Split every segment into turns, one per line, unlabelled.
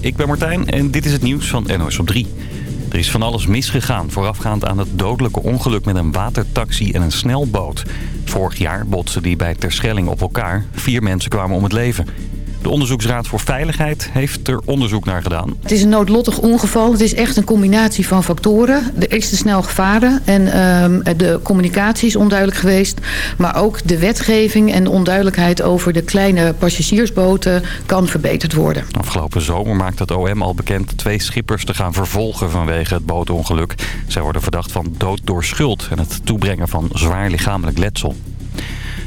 Ik ben Martijn en dit is het nieuws van NOS op 3. Er is van alles misgegaan voorafgaand aan het dodelijke ongeluk met een watertaxi en een snelboot. Vorig jaar botsten die bij Terschelling op elkaar. Vier mensen kwamen om het leven. De Onderzoeksraad voor Veiligheid heeft er onderzoek naar gedaan.
Het is een noodlottig ongeval. Het is echt een combinatie van factoren. Er is te snel gevaren en uh, de communicatie is onduidelijk geweest. Maar ook de wetgeving en de onduidelijkheid over de kleine passagiersboten kan verbeterd worden.
Afgelopen zomer maakte het OM al bekend twee schippers te gaan vervolgen vanwege het bootongeluk. Zij worden verdacht van dood door schuld en het toebrengen van zwaar lichamelijk letsel.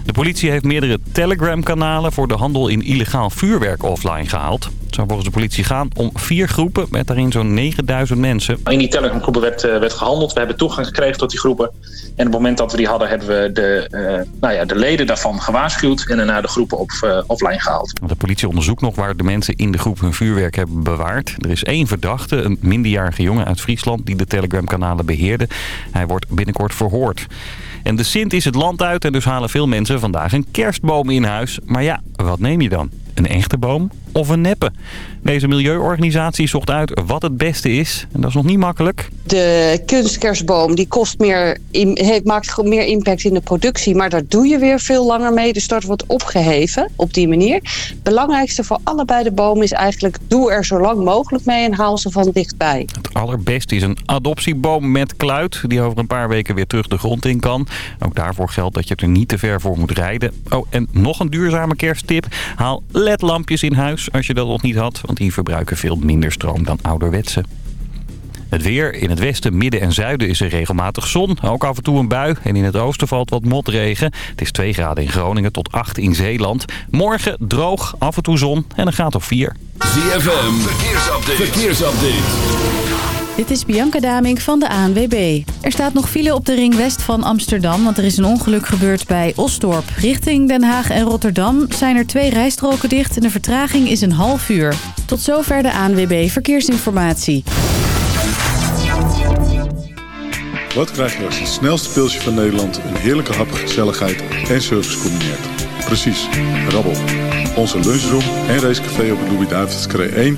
De politie heeft meerdere Telegram-kanalen voor de handel in illegaal vuurwerk offline gehaald. Het zou volgens de politie gaan om vier groepen met daarin zo'n 9000 mensen.
In die Telegram-groepen werd, uh, werd gehandeld. We hebben toegang gekregen tot die groepen. En op het moment dat we die hadden, hebben we de, uh, nou ja, de leden daarvan gewaarschuwd... en daarna de groepen op, uh, offline gehaald.
De politie onderzoekt nog waar de mensen in de groep hun vuurwerk hebben bewaard. Er is één verdachte, een minderjarige jongen uit Friesland... die de Telegram-kanalen beheerde. Hij wordt binnenkort verhoord. En de Sint is het land uit en dus halen veel mensen vandaag een kerstboom in huis. Maar ja, wat neem je dan? Een echte boom of een neppe? Deze milieuorganisatie zocht uit wat het beste is. En dat is nog niet makkelijk.
De kunstkerstboom die kost meer, heeft, maakt meer impact in de productie. Maar daar doe je weer veel langer mee. Dus dat wordt opgeheven op die manier. Het belangrijkste voor allebei de bomen is eigenlijk... doe er zo lang mogelijk mee en haal ze van dichtbij.
Het allerbeste is een adoptieboom met kluit... die over een paar weken weer terug de grond in kan. Ook daarvoor geldt dat je er niet te ver voor moet rijden. Oh, en nog een duurzame kersttip. Haal ledlampjes in huis als je dat nog niet had... want die verbruiken veel minder stroom dan ouderwetse. Het weer. In het westen, midden en zuiden is er regelmatig zon. Ook af en toe een bui. En in het oosten valt wat motregen. Het is 2 graden in Groningen tot 8 in Zeeland. Morgen droog, af en toe zon en een graad of 4.
ZFM. Verkeersupdate. Verkeersupdate.
Dit is Bianca Daming van de ANWB. Er staat nog file op de ring west van Amsterdam... want er is een ongeluk gebeurd bij Osdorp. Richting Den Haag en Rotterdam zijn er twee rijstroken dicht... en de vertraging is een half uur. Tot zover de ANWB Verkeersinformatie.
Wat krijg je als het snelste pilsje van Nederland... een heerlijke hap, gezelligheid en service combineert? Precies, rabbel. Onze lunchroom en racecafé op de Louis-David's 1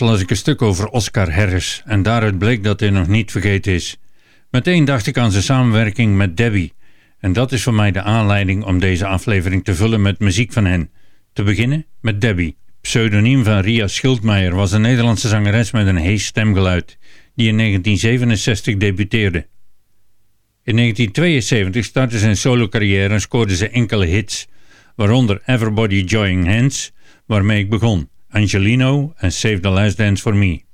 Onlangs las ik een stuk over Oscar Harris en daaruit bleek dat hij nog niet vergeten is. Meteen dacht ik aan zijn samenwerking met Debbie. En dat is voor mij de aanleiding om deze aflevering te vullen met muziek van hen. Te beginnen met Debbie. Pseudoniem van Ria Schildmeijer was een Nederlandse zangeres met een hees stemgeluid, die in 1967 debuteerde. In 1972 startte ze een solo carrière en scoorde ze enkele hits, waaronder Everybody Joining Hands, waarmee ik begon, Angelino en Save the Last Dance for Me.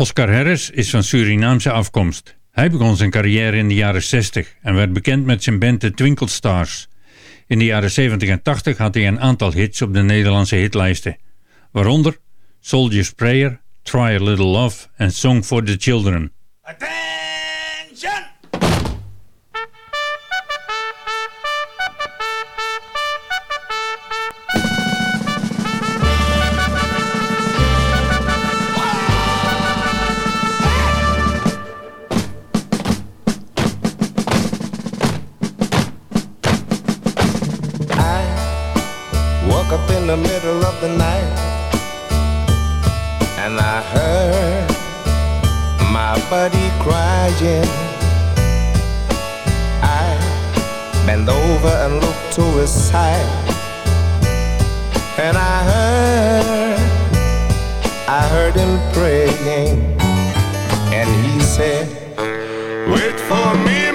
Oscar Harris is van Surinaamse afkomst. Hij begon zijn carrière in de jaren 60 en werd bekend met zijn band de Twinkle Stars. In de jaren 70 en 80 had hij een aantal hits op de Nederlandse hitlijsten. Waaronder Soldier's Prayer, Try a Little Love en Song for the Children.
woke up in the middle of the night and I heard my buddy crying. I bent over and looked to his side and I heard, I heard him praying and he said, Wait for me.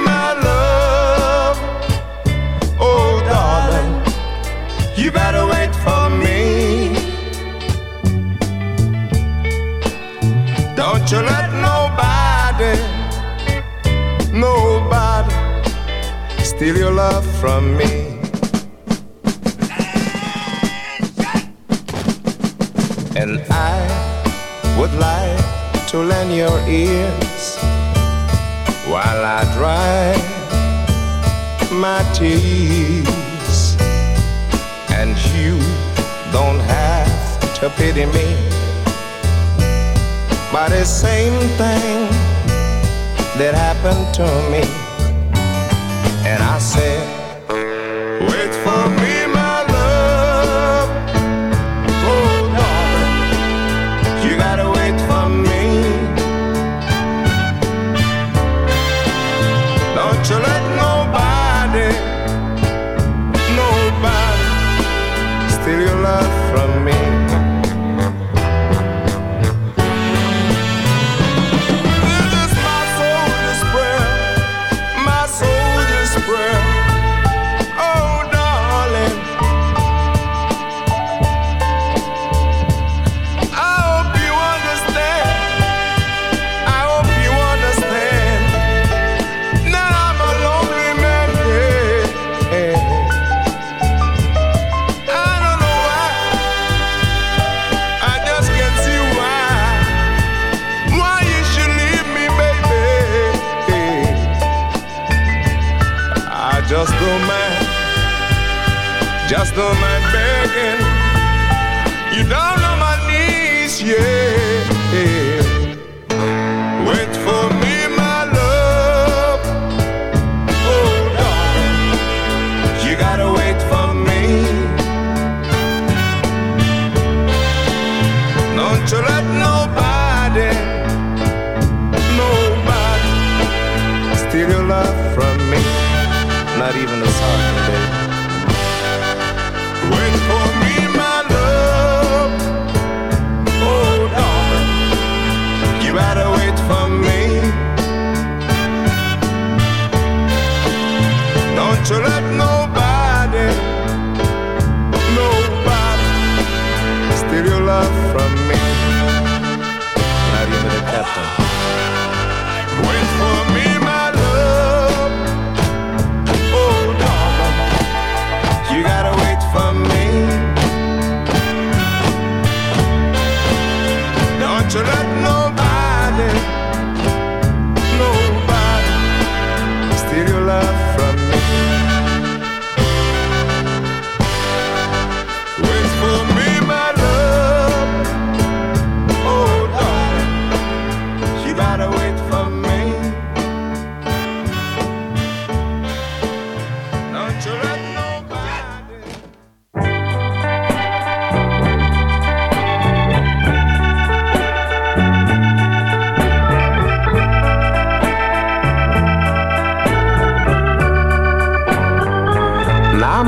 steal your love from me. And I would like to lend your ears while I dry my tears. And you don't have to pity me but the same thing that happened to me myself.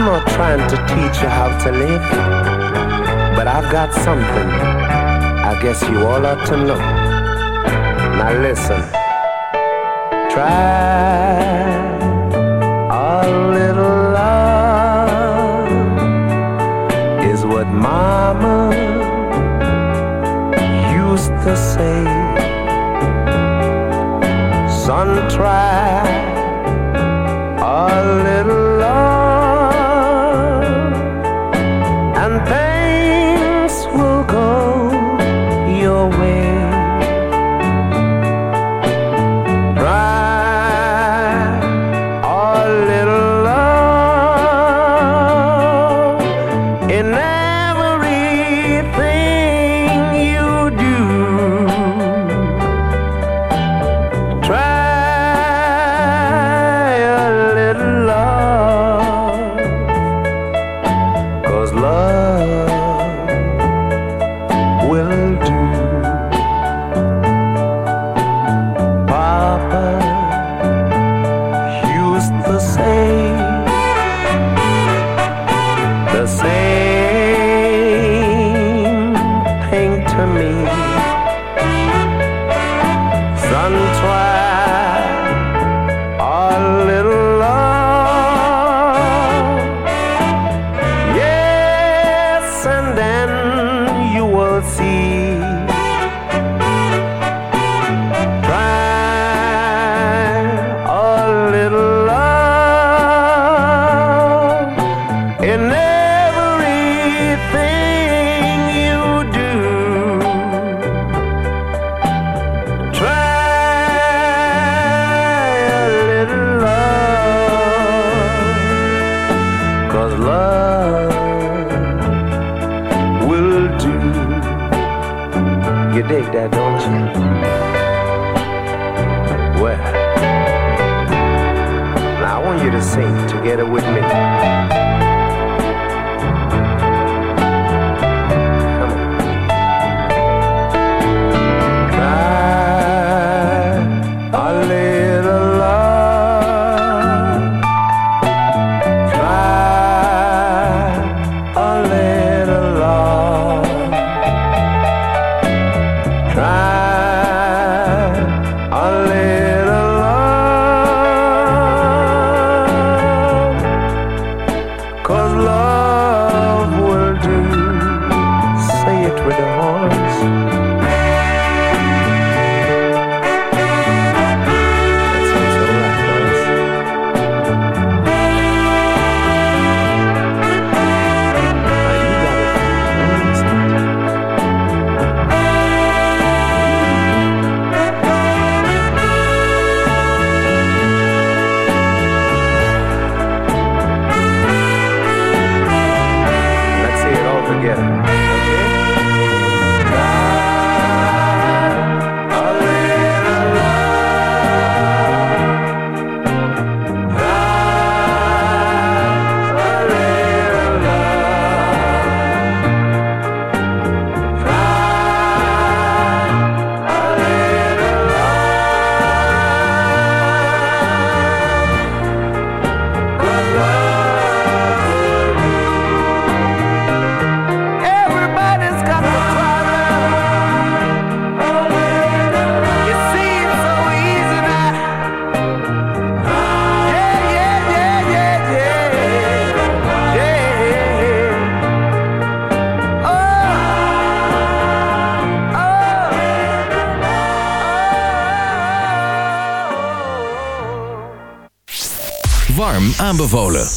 I'm not trying to teach you how to live, but I've got something I guess you all ought to know. Now listen, try a little love is what Mama used to say. Son, try.
aanbevolen.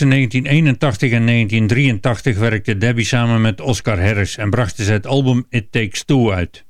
Tussen 1981 en 1983 werkte Debbie samen met Oscar Harris en brachten ze het album It Takes Two uit.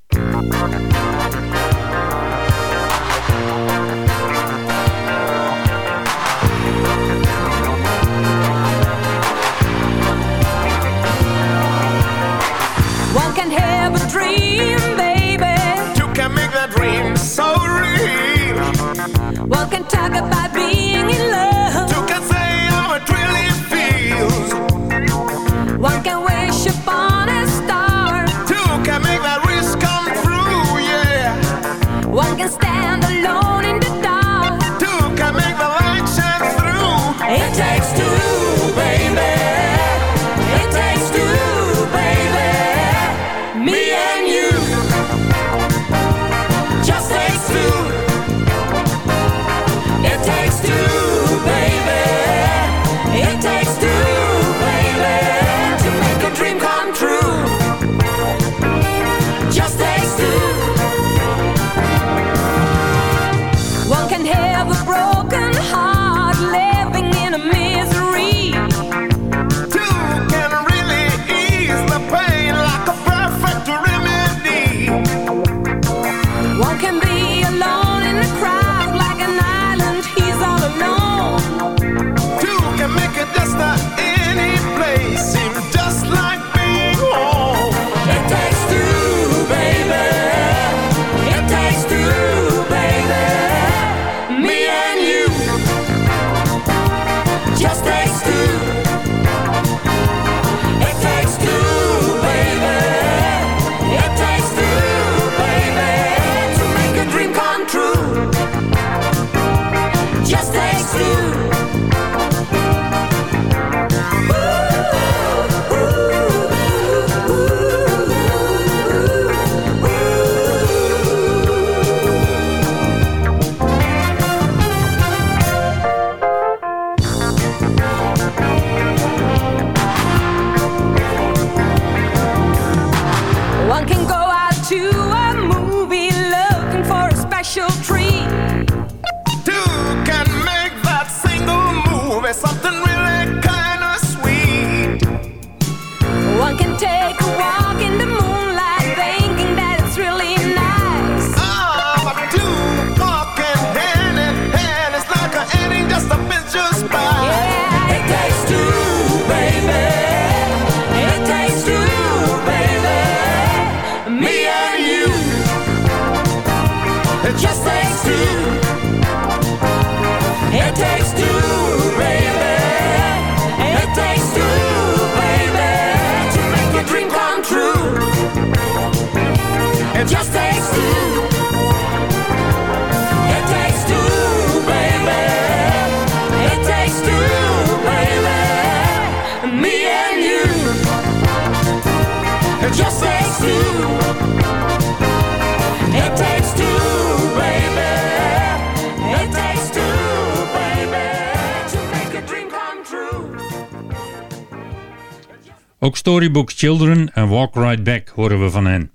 Storybook Children en Walk Right Back horen we van hen.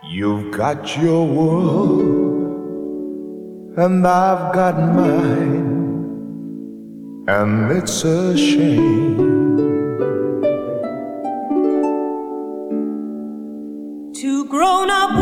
You've got your world, and I've got mine, and it's a shame
grown up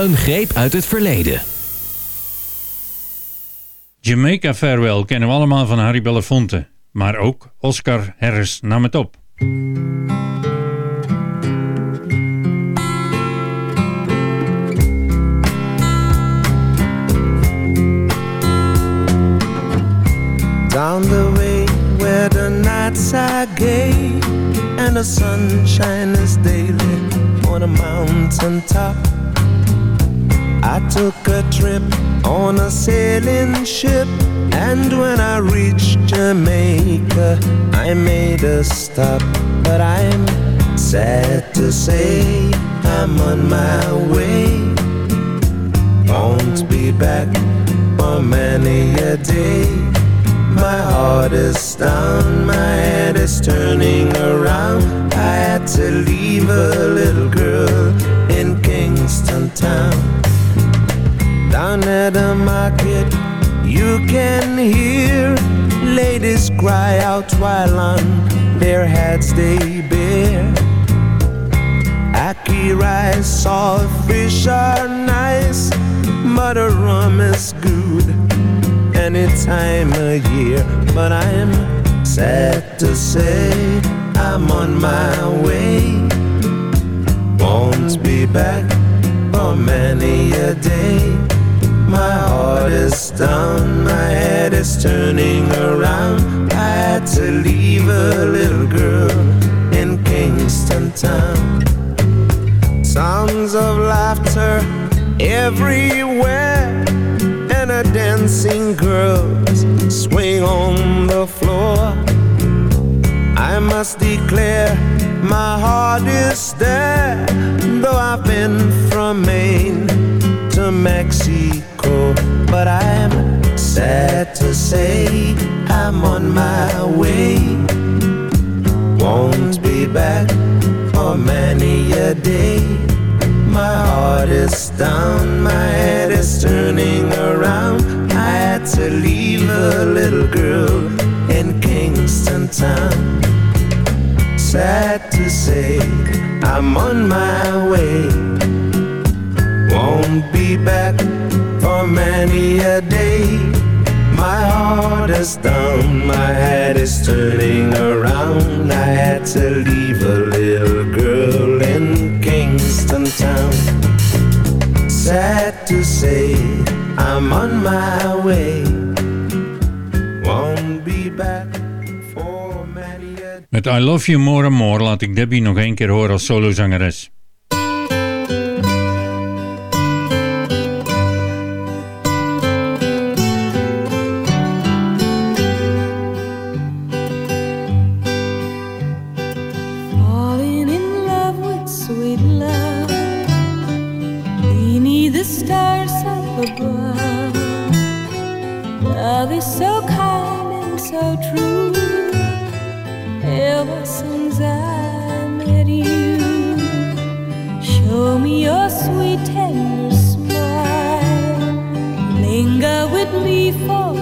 Een greep uit het verleden.
Jamaica Farewell kennen we allemaal van Harry Belafonte. Maar ook Oscar Harris nam het op.
Down the way where the nights are gay and the sunshine is daily on a mountain top. I took a trip on a sailing ship, and when I reached Jamaica, I made a stop. But I'm sad to say I'm on my way. Won't be back for many a day. My heart is down, my head is turning around. I had to leave a little girl in Kingston town. Down at the market, you can hear ladies cry out while on their heads they bear. Ackee rice, salt fish are nice, but the rum is good any time of year. But I'm sad to say I'm on my way. Won't be back for many a day. My heart is down, my head is turning around. I had to leave a little girl in Kingston town. Sounds of laughter everywhere, and a dancing girls swing on the floor. I must declare my heart is there, though I've been from Maine to Mexico. Say I'm on my way. Won't be back for many a day. My heart is down, my head is turning around. I had to leave a little girl in Kingston town. Sad to say, I'm on my way. Won't be back for many a day. My heart is down, my head is turning around. I had to leave a little girl in Kingston town. Sad to say, I'm on my way. Won't be back. for many
Met I Love You More and More laat ik Debbie nog één keer horen als solozangeres.
so kind and so true. Ever since I met you, show me your sweet tender smile. Linger with me for.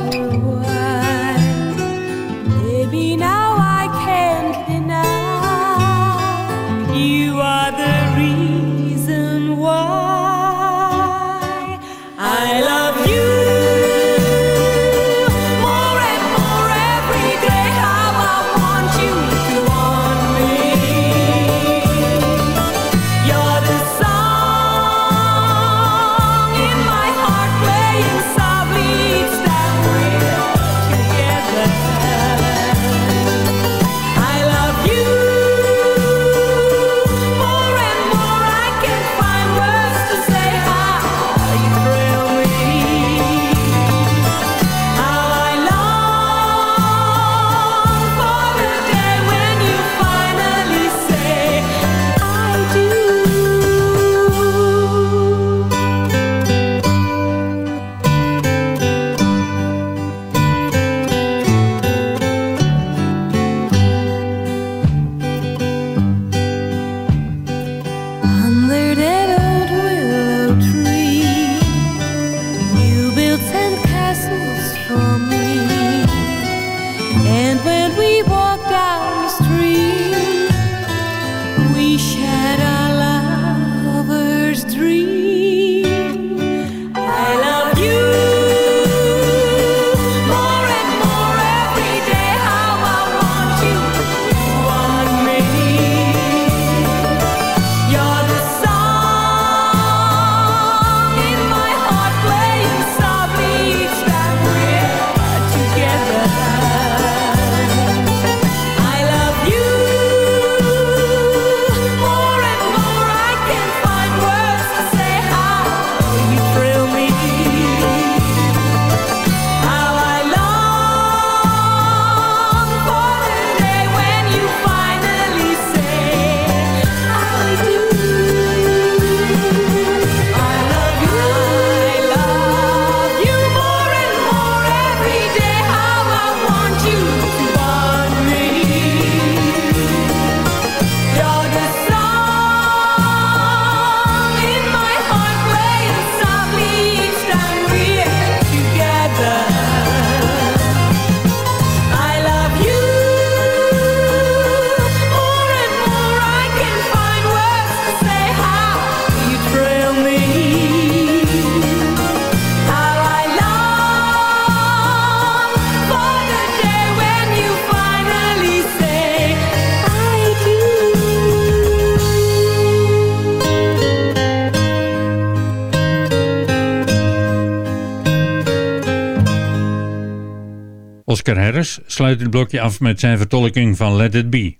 Harris sluit het blokje af met zijn vertolking van Let It Be.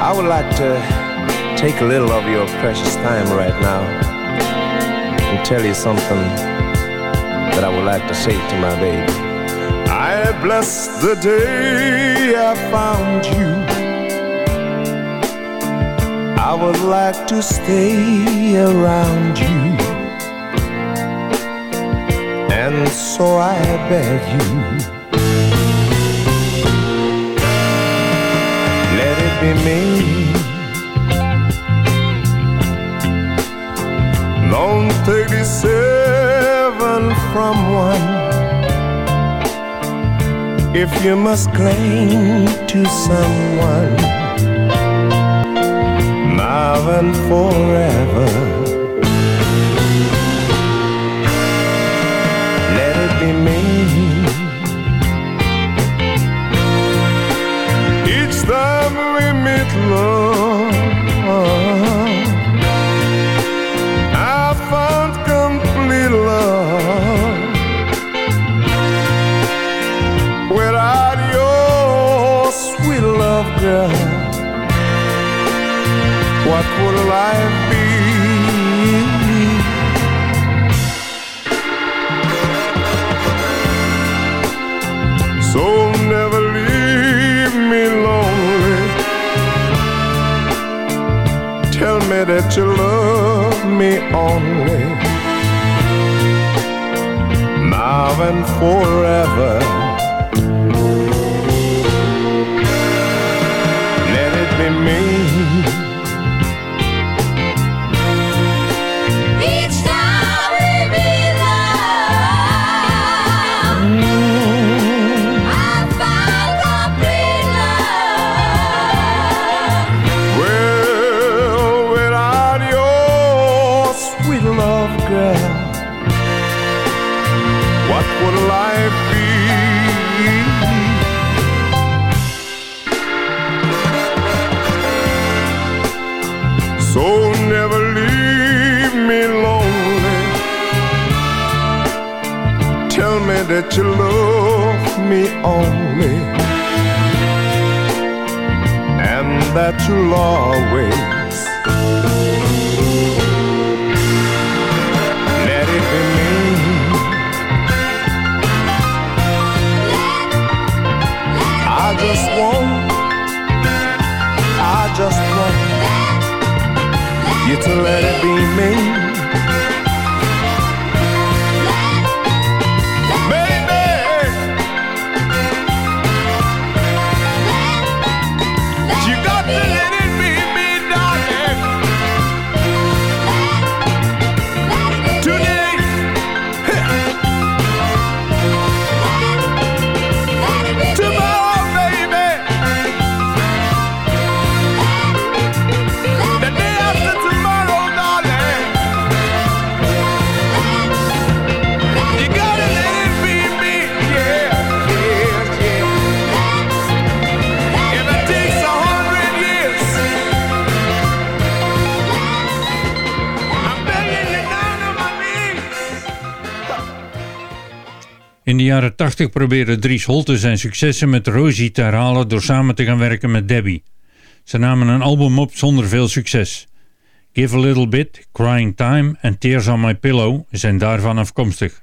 I would like to take a little of your precious time right now and tell you something that I would like to say to my baby.
I bless the day I found you.
I would like to stay around you. And so I beg you Let it be me.
Long seven from one.
If you must cling to someone Now and forever. rain.
Each time we meet, love, I found complete love. Without your
sweet love, girl, what would life? and forever. you love me only and that you'll always let it be me. I just want, I just want you to let it be me.
de jaren 80 probeerde Dries Holte zijn successen met Rosie te herhalen door samen te gaan werken met Debbie. Ze namen een album op zonder veel succes. Give a Little Bit, Crying Time en Tears on My Pillow zijn daarvan afkomstig.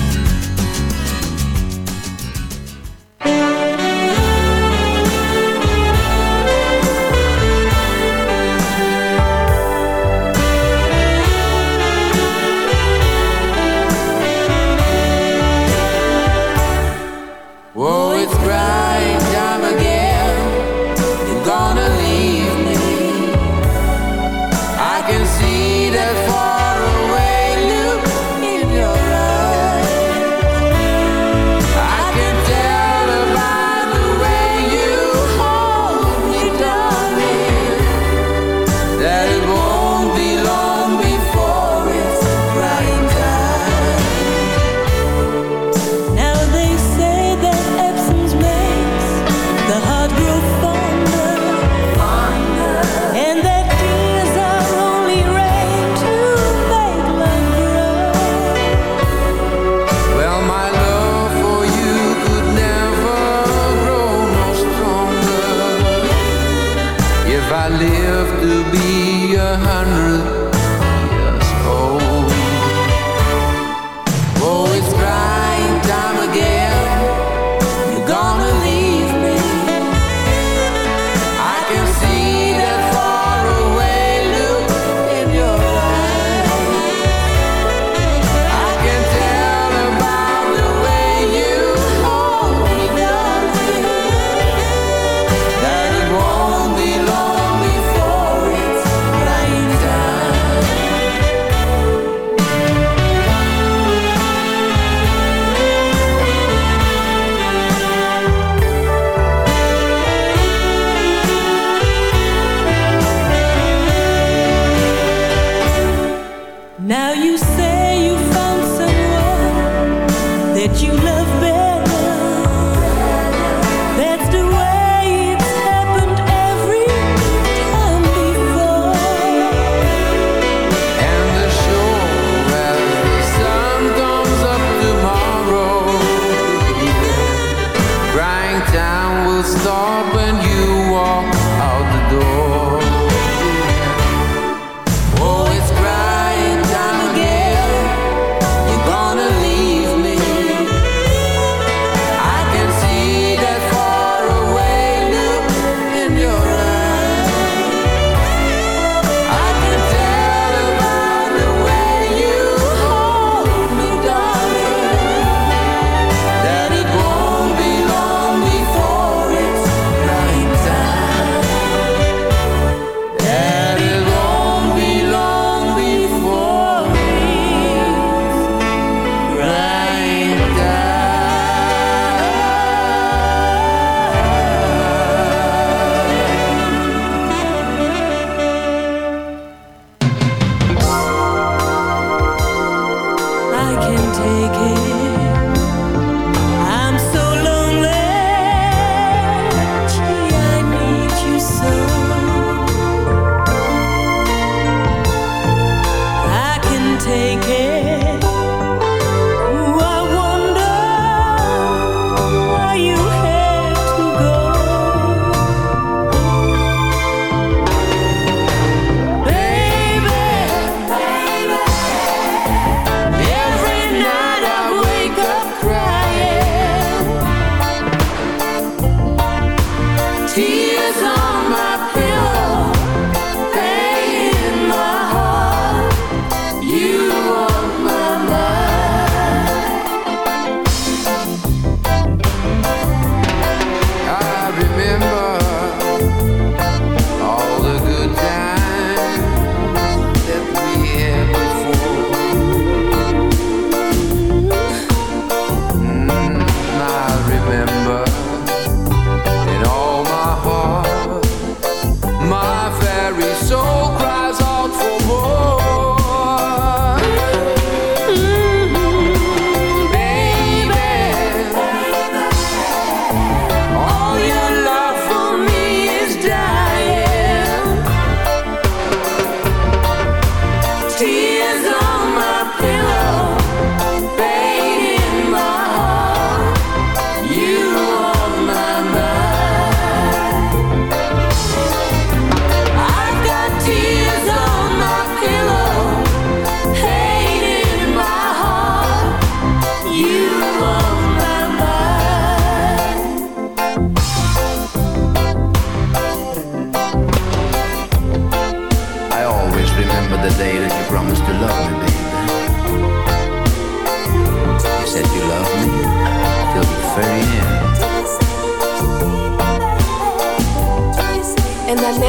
Hundred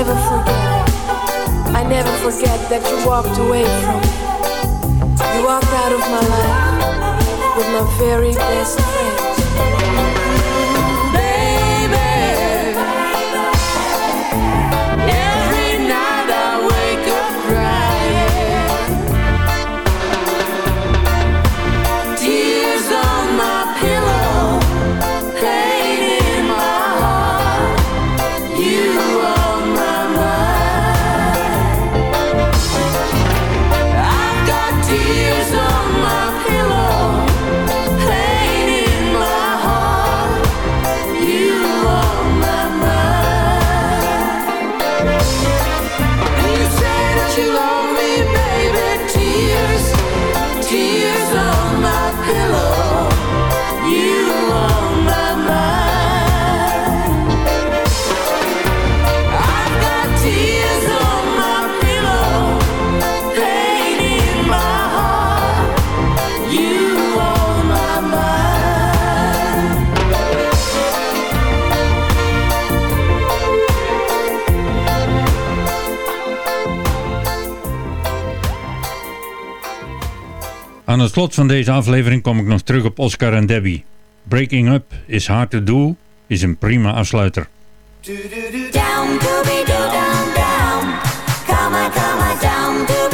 never forget, I never forget that you walked away from me. You walked out of my life with my very best friend.
Het slot van deze aflevering kom ik nog terug op Oscar en Debbie. Breaking Up is Hard to Do is een prima afsluiter.
Down, down, down. Come on, come on, down,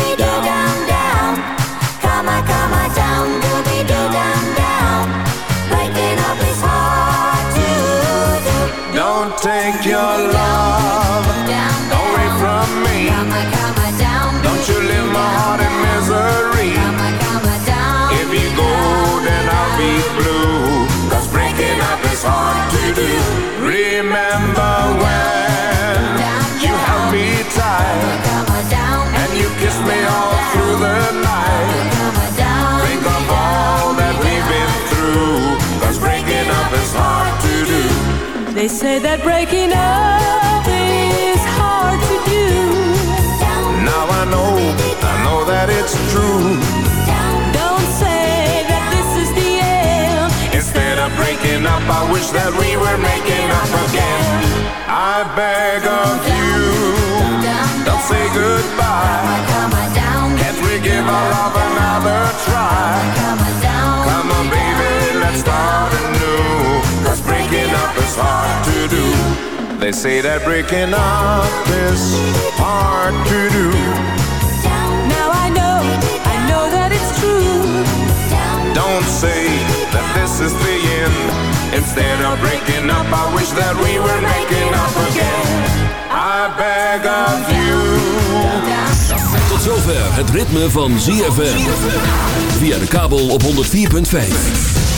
They say that breaking up is hard to do.
Now I know, I know that it's true.
Don't say that this is the end.
Instead of breaking up, I wish that we were making up again. I beg of you, don't say goodbye. Can't we give our love another try? Come on, hard to do. They say that breaking up is hard to do.
Now I know, I know that it's true.
Don't say that this is the end. Instead of breaking up, I wish that we were making up again. I beg of you.
Tot zover het ritme van ZFM. Via de kabel op 104.5.